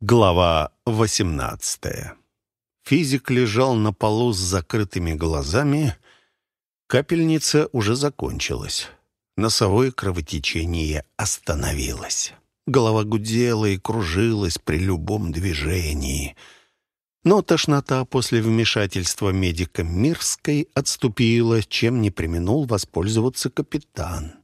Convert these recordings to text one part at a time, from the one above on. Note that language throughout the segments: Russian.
Глава 18 Физик лежал на полу с закрытыми глазами. Капельница уже закончилась. Носовое кровотечение остановилось. Голова гудела и кружилась при любом движении. Но тошнота после вмешательства медика Мирской отступила, чем не применул воспользоваться капитан.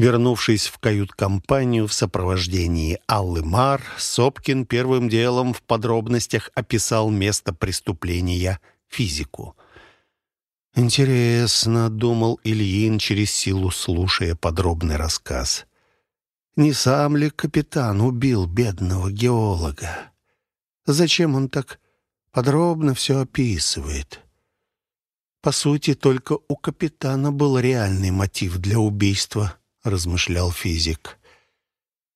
Вернувшись в кают-компанию в сопровождении Аллы Мар, Сопкин первым делом в подробностях описал место преступления физику. «Интересно», — думал Ильин через силу, слушая подробный рассказ. «Не сам ли капитан убил бедного геолога? Зачем он так подробно все описывает?» По сути, только у капитана был реальный мотив для убийства —— размышлял физик.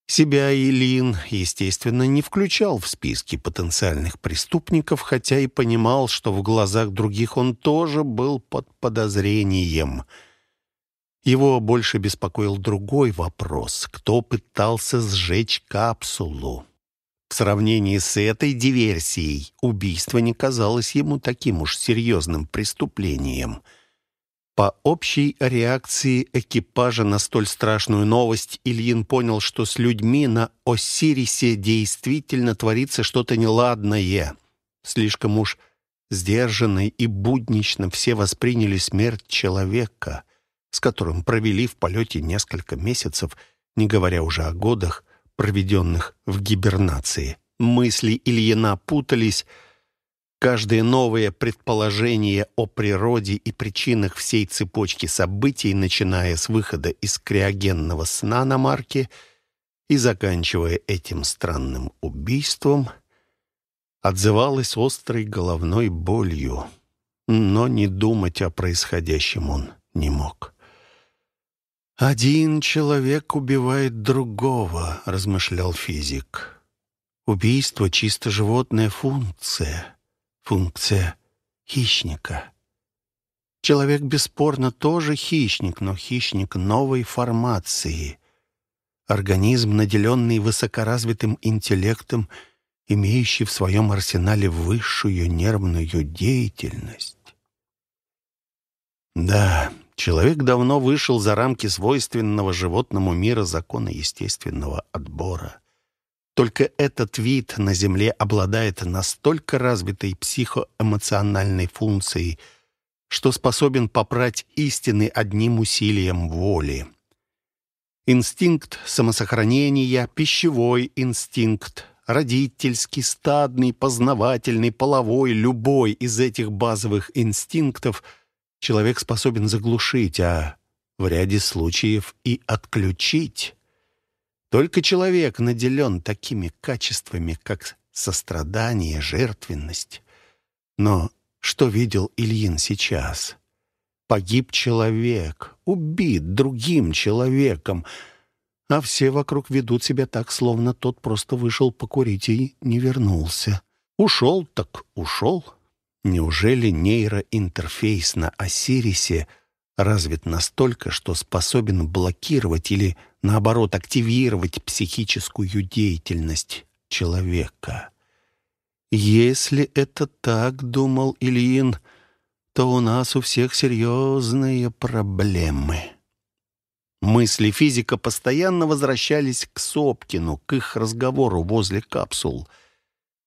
Себя Ильин, естественно, не включал в списки потенциальных преступников, хотя и понимал, что в глазах других он тоже был под подозрением. Его больше беспокоил другой вопрос — кто пытался сжечь капсулу? В сравнении с этой диверсией убийство не казалось ему таким уж серьезным преступлением — по общей реакции экипажа на столь страшную новость Ильин понял, что с людьми на Осирисе действительно творится что-то неладное. Слишком уж сдержанно и буднично все восприняли смерть человека, с которым провели в полете несколько месяцев, не говоря уже о годах, проведенных в гибернации. Мысли Ильина путались, Каждое новое предположение о природе и причинах всей цепочки событий, начиная с выхода из криогенного сна на Марке и заканчивая этим странным убийством, отзывалось острой головной болью. Но не думать о происходящем он не мог. «Один человек убивает другого», — размышлял физик. «Убийство — чисто животная функция» функция хищника. Человек бесспорно тоже хищник, но хищник новой формации. Организм, наделенный высокоразвитым интеллектом, имеющий в своем арсенале высшую нервную деятельность. Да, человек давно вышел за рамки свойственного животному мира закона естественного отбора. Только этот вид на Земле обладает настолько развитой психоэмоциональной функцией, что способен попрать истины одним усилием воли. Инстинкт самосохранения, пищевой инстинкт, родительский, стадный, познавательный, половой, любой из этих базовых инстинктов человек способен заглушить, а в ряде случаев и отключить. Только человек наделен такими качествами, как сострадание, жертвенность. Но что видел Ильин сейчас? Погиб человек, убит другим человеком, а все вокруг ведут себя так, словно тот просто вышел покурить и не вернулся. Ушел так ушел. Неужели нейроинтерфейс на Осирисе развит настолько, что способен блокировать или наоборот, активировать психическую деятельность человека. Если это так, думал Ильин, то у нас у всех серьезные проблемы. Мысли физика постоянно возвращались к Сопкину, к их разговору возле капсул.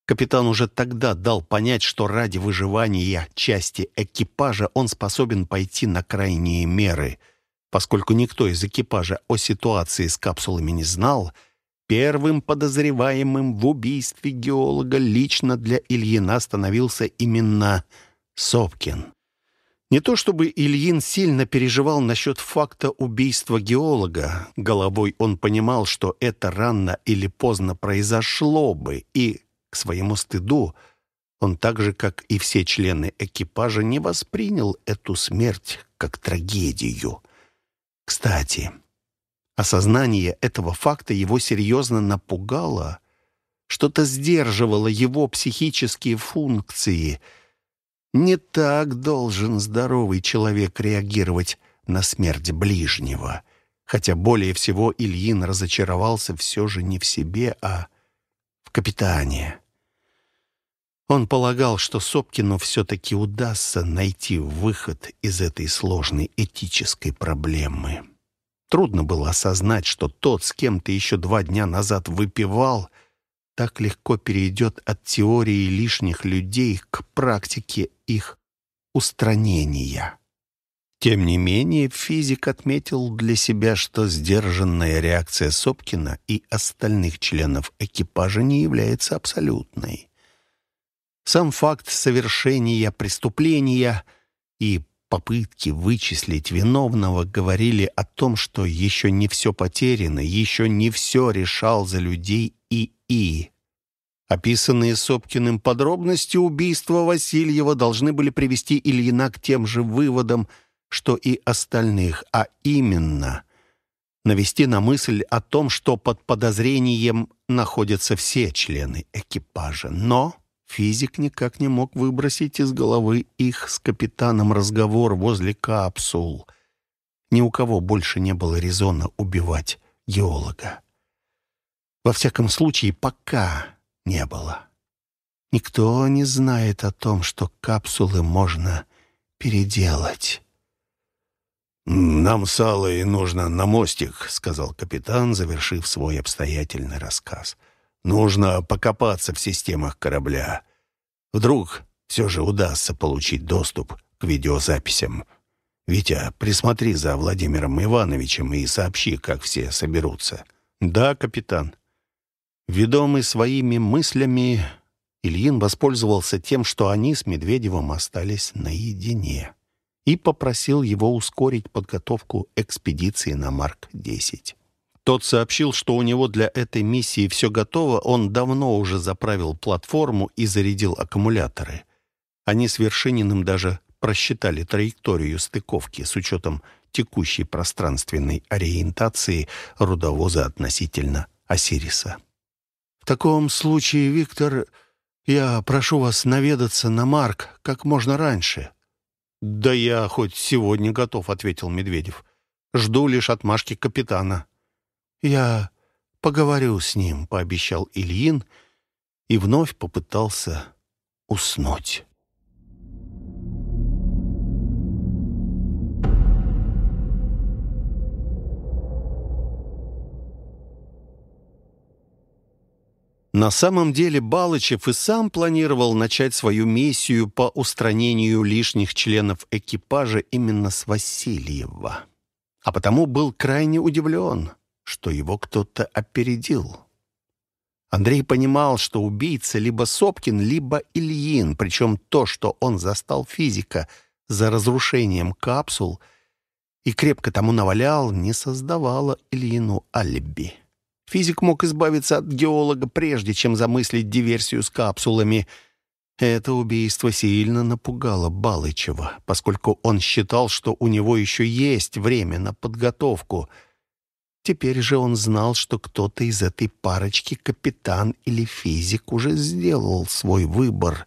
Капитан уже тогда дал понять, что ради выживания части экипажа он способен пойти на крайние меры — Поскольку никто из экипажа о ситуации с капсулами не знал, первым подозреваемым в убийстве геолога лично для Ильина становился именно Сопкин. Не то чтобы Ильин сильно переживал насчет факта убийства геолога. Головой он понимал, что это рано или поздно произошло бы, и, к своему стыду, он так же, как и все члены экипажа, не воспринял эту смерть как трагедию. Кстати, осознание этого факта его серьезно напугало. Что-то сдерживало его психические функции. Не так должен здоровый человек реагировать на смерть ближнего. Хотя более всего Ильин разочаровался все же не в себе, а в капитане. Он полагал, что Сопкину все-таки удастся найти выход из этой сложной этической проблемы. Трудно было осознать, что тот, с кем ты еще два дня назад выпивал, так легко перейдет от теории лишних людей к практике их устранения. Тем не менее, физик отметил для себя, что сдержанная реакция Сопкина и остальных членов экипажа не является абсолютной. Сам факт совершения преступления и попытки вычислить виновного говорили о том, что еще не все потеряно, еще не все решал за людей ИИ. Описанные Сопкиным подробности убийства Васильева должны были привести Ильина к тем же выводам, что и остальных, а именно навести на мысль о том, что под подозрением находятся все члены экипажа. Но физик никак не мог выбросить из головы их с капитаном разговор возле капсул. Ни у кого больше не было резона убивать геолога. Во всяком случае, пока не было. Никто не знает о том, что капсулы можно переделать. «Нам с Аллой нужно на мостик», — сказал капитан, завершив свой обстоятельный рассказ. «Нужно покопаться в системах корабля. Вдруг все же удастся получить доступ к видеозаписям. Витя, присмотри за Владимиром Ивановичем и сообщи, как все соберутся». «Да, капитан». Ведомый своими мыслями, Ильин воспользовался тем, что они с Медведевым остались наедине и попросил его ускорить подготовку экспедиции на Марк-10. Тот сообщил, что у него для этой миссии все готово, он давно уже заправил платформу и зарядил аккумуляторы. Они с Вершининым даже просчитали траекторию стыковки с учетом текущей пространственной ориентации рудовоза относительно Осириса. «В таком случае, Виктор, я прошу вас наведаться на Марк как можно раньше», «Да я хоть сегодня готов», — ответил Медведев. «Жду лишь отмашки капитана». «Я поговорю с ним», — пообещал Ильин и вновь попытался уснуть. На самом деле Балычев и сам планировал начать свою миссию по устранению лишних членов экипажа именно с Васильева. А потому был крайне удивлен, что его кто-то опередил. Андрей понимал, что убийца либо Сопкин, либо Ильин, причем то, что он застал физика за разрушением капсул и крепко тому навалял, не создавало Ильину алиби. Физик мог избавиться от геолога, прежде чем замыслить диверсию с капсулами. Это убийство сильно напугало Балычева, поскольку он считал, что у него еще есть время на подготовку. Теперь же он знал, что кто-то из этой парочки, капитан или физик, уже сделал свой выбор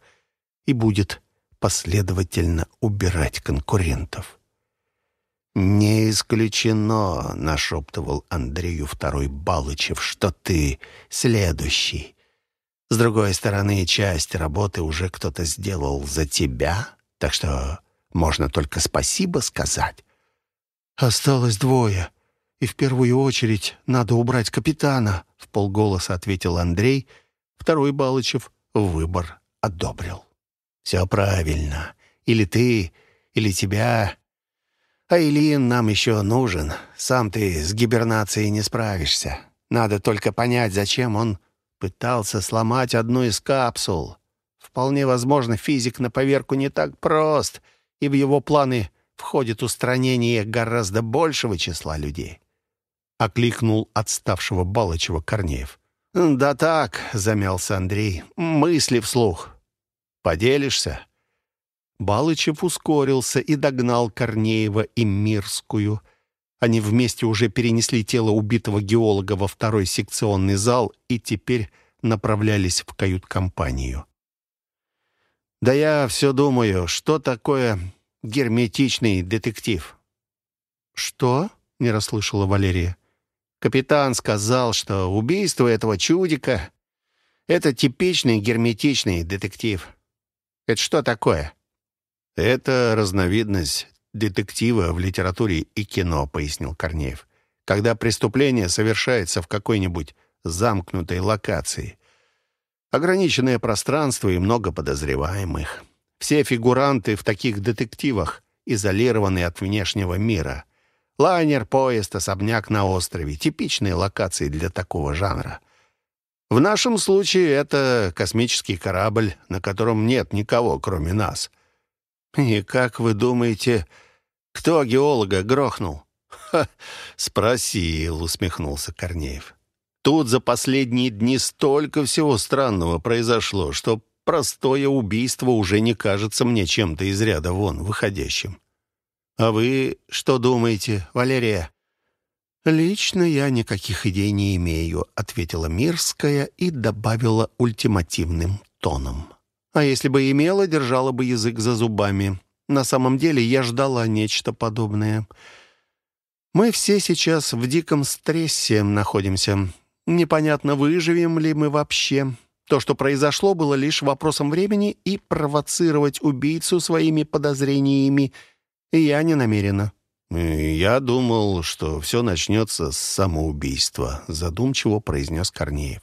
и будет последовательно убирать конкурентов. «Не исключено», — нашептывал Андрею второй Балычев, «что ты следующий. С другой стороны, часть работы уже кто-то сделал за тебя, так что можно только спасибо сказать». «Осталось двое, и в первую очередь надо убрать капитана», — в полголоса ответил Андрей. Второй Балычев выбор одобрил. «Все правильно. Или ты, или тебя а Ильин нам еще нужен. Сам ты с гибернацией не справишься. Надо только понять, зачем он пытался сломать одну из капсул. Вполне возможно, физик на поверку не так прост, и в его планы входит устранение гораздо большего числа людей. Окликнул отставшего Балычева Корнеев. «Да так», — замялся Андрей, — «мысли вслух. Поделишься?» Балычев ускорился и догнал Корнеева и Мирскую. Они вместе уже перенесли тело убитого геолога во второй секционный зал и теперь направлялись в кают-компанию. «Да я все думаю, что такое герметичный детектив?» «Что?» — не расслышала Валерия. «Капитан сказал, что убийство этого чудика Это типичный герметичный детектив. Это что такое? Это разновидность детектива в литературе и кино, пояснил Корнеев. Когда преступление совершается в какой-нибудь замкнутой локации. Ограниченное пространство и много подозреваемых. Все фигуранты в таких детективах изолированы от внешнего мира. Лайнер, поезд, особняк на острове — типичные локации для такого жанра. В нашем случае это космический корабль, на котором нет никого, кроме нас. И как вы думаете, кто геолога грохнул? Спросил, усмехнулся Корнеев. Тут за последние дни столько всего странного произошло, что простое убийство уже не кажется мне чем-то из ряда вон выходящим. А вы что думаете, Валерия? «Лично я никаких идей не имею», — ответила Мирская и добавила ультимативным тоном. «А если бы имела, держала бы язык за зубами. На самом деле я ждала нечто подобное. Мы все сейчас в диком стрессе находимся. Непонятно, выживем ли мы вообще. То, что произошло, было лишь вопросом времени, и провоцировать убийцу своими подозрениями я не намерена». «Я думал, что все начнется с самоубийства», — задумчиво произнес Корнеев.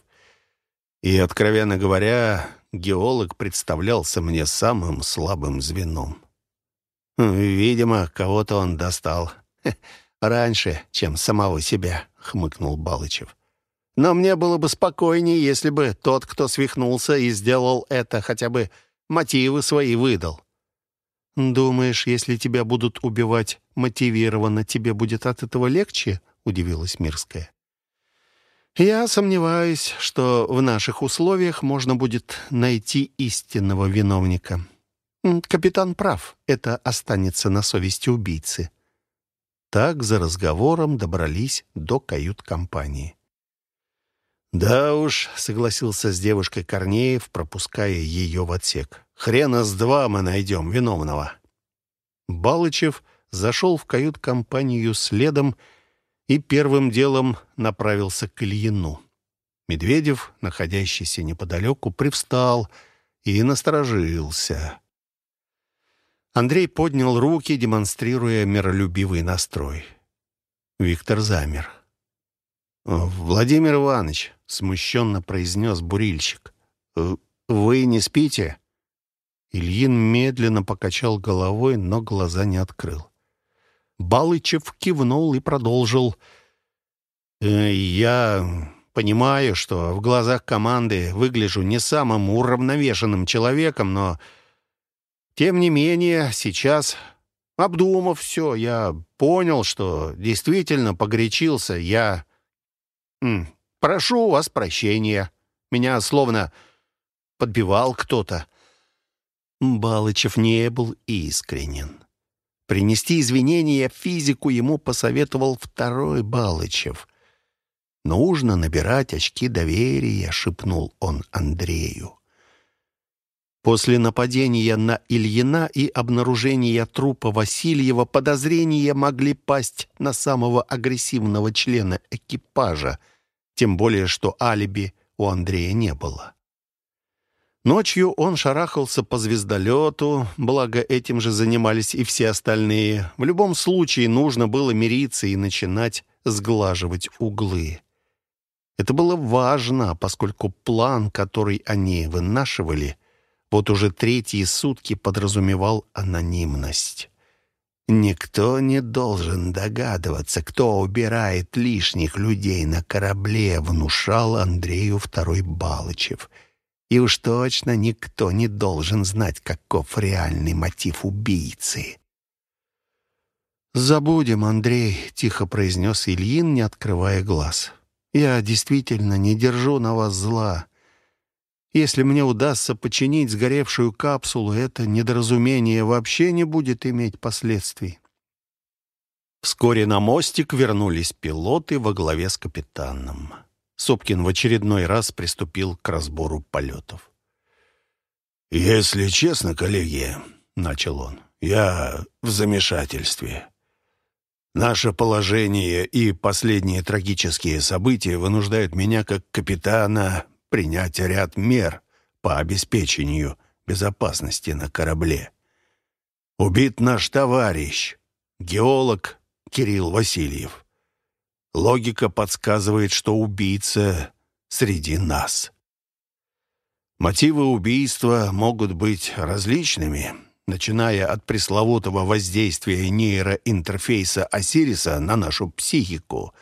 «И, откровенно говоря, геолог представлялся мне самым слабым звеном». «Видимо, кого-то он достал. Раньше, чем самого себя», — хмыкнул Балычев. «Но мне было бы спокойнее, если бы тот, кто свихнулся и сделал это, хотя бы мотивы свои выдал». «Думаешь, если тебя будут убивать мотивированно, тебе будет от этого легче?» — удивилась Мирская. «Я сомневаюсь, что в наших условиях можно будет найти истинного виновника. Капитан прав, это останется на совести убийцы». Так за разговором добрались до кают-компании. «Да уж», — согласился с девушкой Корнеев, пропуская ее в отсек. «Хрена с два мы найдем виновного». Балычев зашел в кают-компанию следом и первым делом направился к Ильину. Медведев, находящийся неподалеку, привстал и насторожился. Андрей поднял руки, демонстрируя миролюбивый настрой. Виктор замер. «Владимир Иванович», — смущенно произнес бурильщик, «Э, — «вы не спите?» Ильин медленно покачал головой, но глаза не открыл. Балычев кивнул и продолжил. «Э, «Я понимаю, что в глазах команды выгляжу не самым уравновешенным человеком, но, тем не менее, сейчас, обдумав все, я понял, что действительно погорячился. Я «Прошу у вас прощения. Меня словно подбивал кто-то». Балычев не был искренен. Принести извинения физику ему посоветовал второй Балычев. «Нужно набирать очки доверия», — шепнул он Андрею. После нападения на Ильина и обнаружения трупа Васильева подозрения могли пасть на самого агрессивного члена экипажа, тем более что алиби у Андрея не было. Ночью он шарахался по звездолету, благо этим же занимались и все остальные. В любом случае нужно было мириться и начинать сглаживать углы. Это было важно, поскольку план, который они вынашивали — вот уже третьи сутки подразумевал анонимность. Никто не должен догадываться, кто убирает лишних людей на корабле, внушал Андрею второй Балычев. И уж точно никто не должен знать, каков реальный мотив убийцы. «Забудем, Андрей», — тихо произнес Ильин, не открывая глаз. «Я действительно не держу на вас зла. Если мне удастся починить сгоревшую капсулу, это недоразумение вообще не будет иметь последствий. Вскоре на мостик вернулись пилоты во главе с капитаном. Сопкин в очередной раз приступил к разбору полетов. «Если честно, коллеги», — начал он, — «я в замешательстве. Наше положение и последние трагические события вынуждают меня, как капитана, принять ряд мер по обеспечению безопасности на корабле. Убит наш товарищ, геолог Кирилл Васильев. Логика подсказывает, что убийца среди нас. Мотивы убийства могут быть различными, начиная от пресловутого воздействия нейроинтерфейса Осириса на нашу психику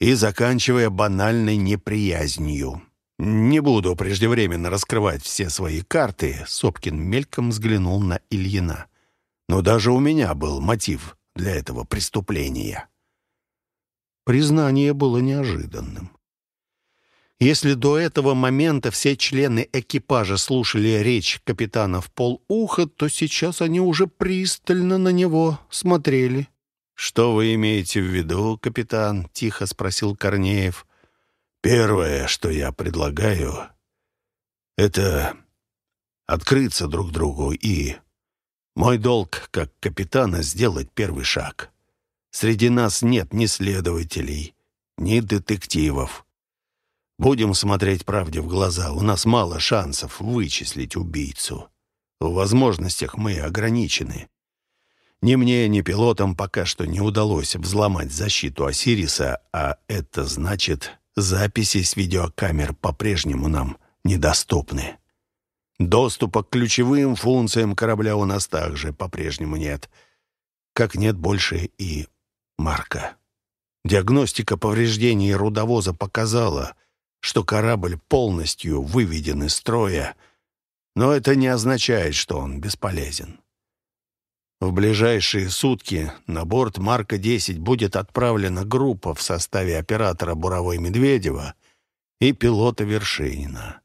и заканчивая банальной неприязнью. «Не буду преждевременно раскрывать все свои карты», — Сопкин мельком взглянул на Ильина. «Но даже у меня был мотив для этого преступления». Признание было неожиданным. Если до этого момента все члены экипажа слушали речь капитана в полуха, то сейчас они уже пристально на него смотрели. «Что вы имеете в виду, капитан?» — тихо спросил Корнеев. «Первое, что я предлагаю, это открыться друг другу и... Мой долг, как капитана, сделать первый шаг. Среди нас нет ни следователей, ни детективов. Будем смотреть правде в глаза. У нас мало шансов вычислить убийцу. В возможностях мы ограничены. Ни мне, ни пилотам пока что не удалось взломать защиту Осириса, а это значит, записи с видеокамер по-прежнему нам недоступны. Доступа к ключевым функциям корабля у нас также по-прежнему нет. Как нет больше и Марка. Диагностика повреждений рудовоза показала, что корабль полностью выведен из строя, но это не означает, что он бесполезен. В ближайшие сутки на борт Марка-10 будет отправлена группа в составе оператора Буровой Медведева и пилота Вершинина.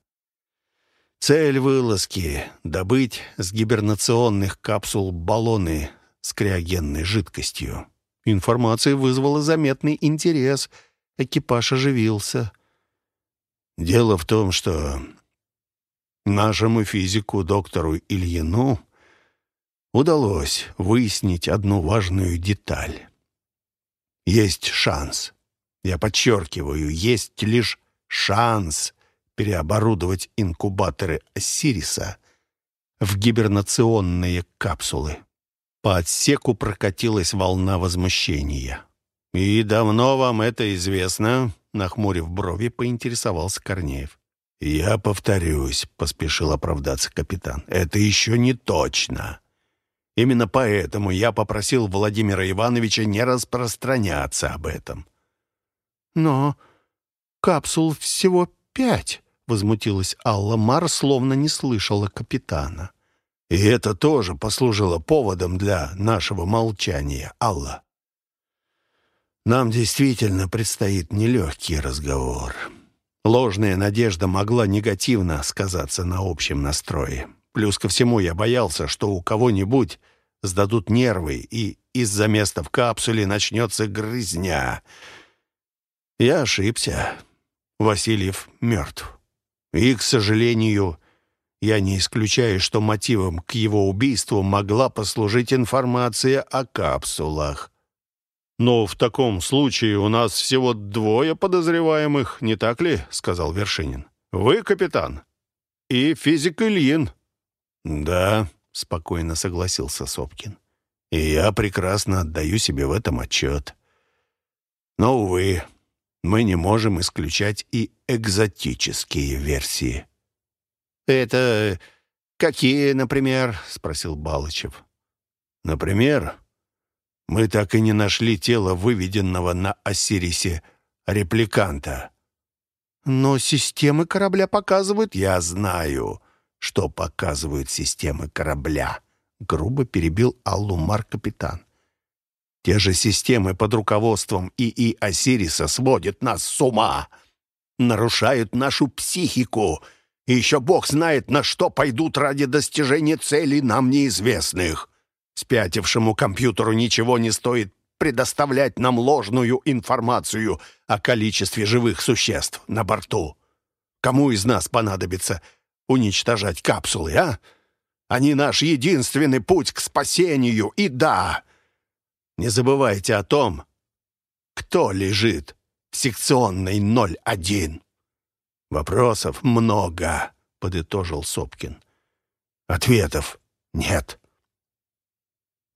Цель вылазки — добыть с гибернационных капсул баллоны с криогенной жидкостью. Информация вызвала заметный интерес. Экипаж оживился. Дело в том, что нашему физику, доктору Ильину, удалось выяснить одну важную деталь. Есть шанс, я подчеркиваю, есть лишь шанс переоборудовать инкубаторы Осириса в гибернационные капсулы. По отсеку прокатилась волна возмущения. «И давно вам это известно?» Нахмурив брови, поинтересовался Корнеев. «Я повторюсь», — поспешил оправдаться капитан. «Это еще не точно. Именно поэтому я попросил Владимира Ивановича не распространяться об этом». «Но капсул всего пять», — возмутилась Алла Мар, словно не слышала капитана. «И это тоже послужило поводом для нашего молчания, Алла. Нам действительно предстоит нелегкий разговор. Ложная надежда могла негативно сказаться на общем настрое. Плюс ко всему я боялся, что у кого-нибудь сдадут нервы, и из-за места в капсуле начнется грызня. Я ошибся. Васильев мертв. И, к сожалению, я не исключаю, что мотивом к его убийству могла послужить информация о капсулах. «Но в таком случае у нас всего двое подозреваемых, не так ли?» — сказал Вершинин. «Вы, капитан, и физик Ильин». «Да», — спокойно согласился Сопкин. «И я прекрасно отдаю себе в этом отчет. Но, увы, мы не можем исключать и экзотические версии». «Это какие, например?» — спросил Балычев. «Например, мы так и не нашли тело выведенного на Осирисе репликанта. Но системы корабля показывают... Я знаю, что показывают системы корабля. Грубо перебил Аллумар капитан. Те же системы под руководством ИИ Осириса сводят нас с ума, нарушают нашу психику, и еще Бог знает, на что пойдут ради достижения целей нам неизвестных. Спятившему компьютеру ничего не стоит предоставлять нам ложную информацию о количестве живых существ на борту. Кому из нас понадобится уничтожать капсулы, а? Они наш единственный путь к спасению. И да, не забывайте о том, кто лежит в секционной 01. «Вопросов много», — подытожил Сопкин. «Ответов нет».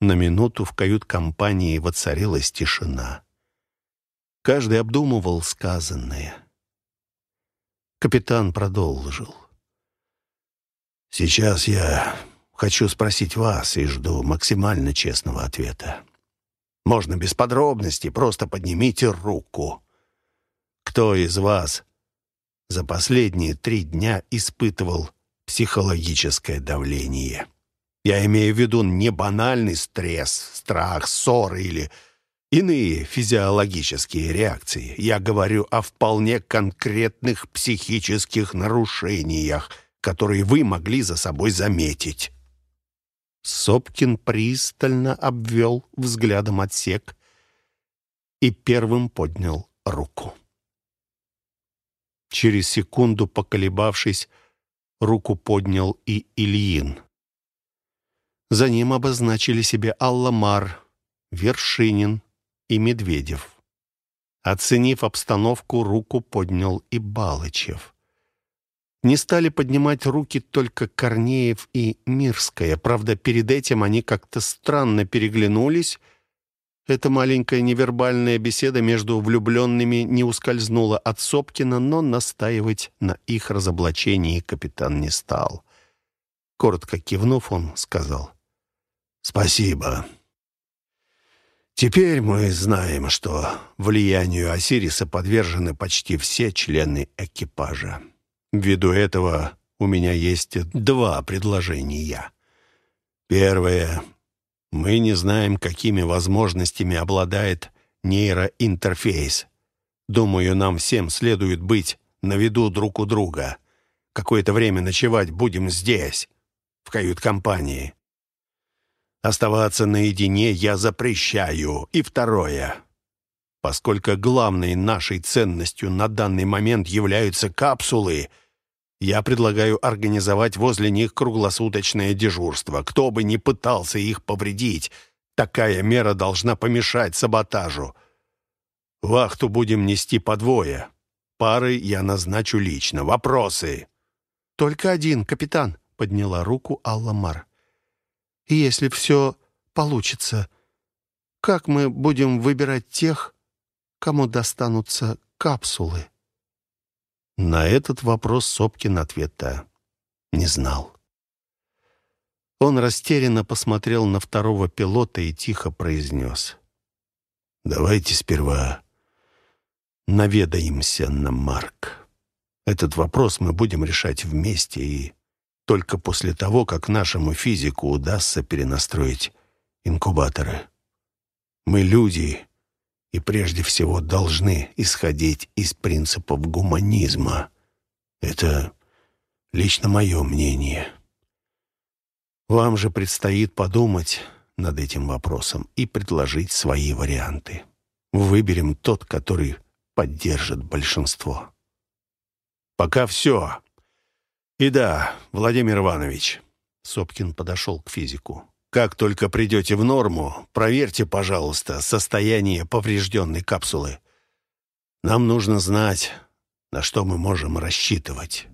На минуту в кают-компании воцарилась тишина. Каждый обдумывал сказанное. Капитан продолжил. «Сейчас я хочу спросить вас и жду максимально честного ответа. Можно без подробностей, просто поднимите руку. Кто из вас за последние три дня испытывал психологическое давление?» Я имею в виду не банальный стресс, страх, ссоры или иные физиологические реакции. Я говорю о вполне конкретных психических нарушениях, которые вы могли за собой заметить. Сопкин пристально обвел взглядом отсек и первым поднял руку. Через секунду, поколебавшись, руку поднял и Ильин. За ним обозначили себе Алламар, Вершинин и Медведев. Оценив обстановку, руку поднял и Балычев. Не стали поднимать руки только Корнеев и Мирская. Правда, перед этим они как-то странно переглянулись. Эта маленькая невербальная беседа между влюбленными не ускользнула от Сопкина, но настаивать на их разоблачении капитан не стал. Коротко кивнув, он сказал — «Спасибо. Теперь мы знаем, что влиянию Осириса подвержены почти все члены экипажа. Ввиду этого у меня есть два предложения. Первое. Мы не знаем, какими возможностями обладает нейроинтерфейс. Думаю, нам всем следует быть на виду друг у друга. Какое-то время ночевать будем здесь, в кают-компании. Оставаться наедине я запрещаю. И второе. Поскольку главной нашей ценностью на данный момент являются капсулы, я предлагаю организовать возле них круглосуточное дежурство. Кто бы ни пытался их повредить, такая мера должна помешать саботажу. Вахту будем нести по двое. Пары я назначу лично. Вопросы?» «Только один, капитан», — подняла руку Алла Мар. И если все получится, как мы будем выбирать тех, кому достанутся капсулы? На этот вопрос Сопкин ответа не знал. Он растерянно посмотрел на второго пилота и тихо произнес. «Давайте сперва наведаемся на Марк. Этот вопрос мы будем решать вместе и только после того, как нашему физику удастся перенастроить инкубаторы. Мы люди и прежде всего должны исходить из принципов гуманизма. Это лично мое мнение. Вам же предстоит подумать над этим вопросом и предложить свои варианты. Выберем тот, который поддержит большинство. Пока все. «И да, Владимир Иванович», — Сопкин подошел к физику, «как только придете в норму, проверьте, пожалуйста, состояние поврежденной капсулы. Нам нужно знать, на что мы можем рассчитывать».